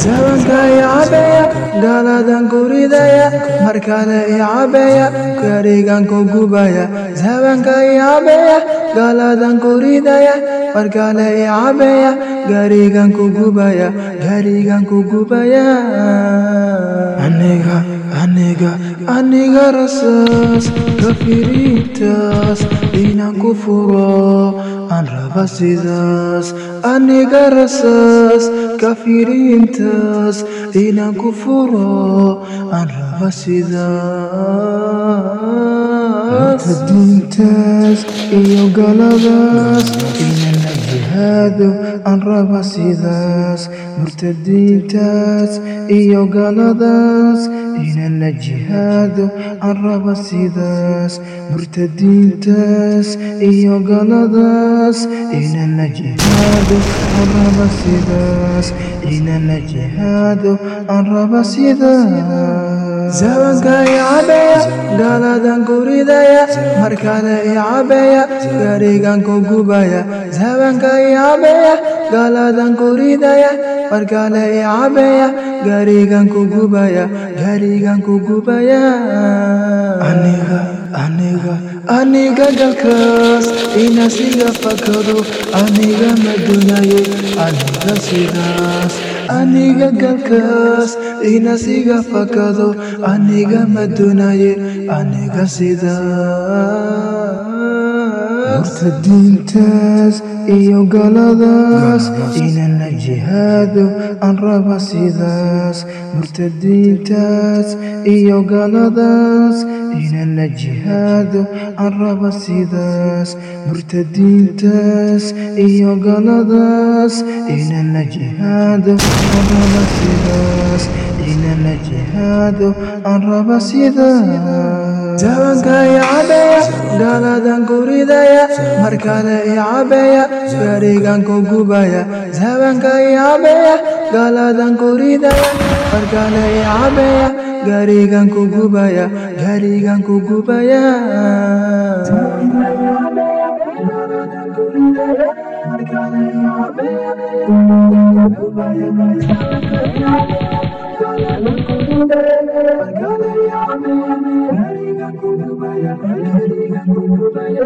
Sabanka icabeya galadan kuridaya markale icabeya garigan ku gubaya Sabanka icabeya galadan kuridaya markale icabeya garigan ku gubaya garigan ku gubaya aniga aniga aniga rasaas kafiriintaas inaan ku furo aan raba sidaas aniga rasaas kafiriintaas inaan ku furo aan raba sidaas diintaas iyo galadaas jihaado aan raba sidaas murtadiintaas iyo galadaas inaan la jihaado aan raba sidaas murtadiintaas iyo galadaas inaan la jihaado aan raba sidaas inaan la jihaado aan raba sidaas sabanka icabeya galadan kuridaya markale icabeya garigan ku gubaya sabanka icabeya galadan kuridaya markale icabeya garigan ku gubaya garigan ku gubaya. Aniga aniga aniga galkaas inasiga fakado aniga madunaye aniga sidaas. Aniga galkaas inasiga fakado aniga madunaye aniga sidaas murtadiintaas iyo galadaas inaan la jihaado aan raba sidaas. Murtadiintaas iyo galadaas inaan la jihaado aan raba sidaas. Murtadiintaas iyo galadaas inaan la jihaado aan raba sidaas. Inaan la jihaado aan raba sidaas icabeya galadan kuridaya markale icabeya garigan ku gubaya sabanka icabeya galadan kuridaya markale icabeya garigan ku gubaya garigan ku gubaya Garigan ku gubaya, garigan ku gubaya.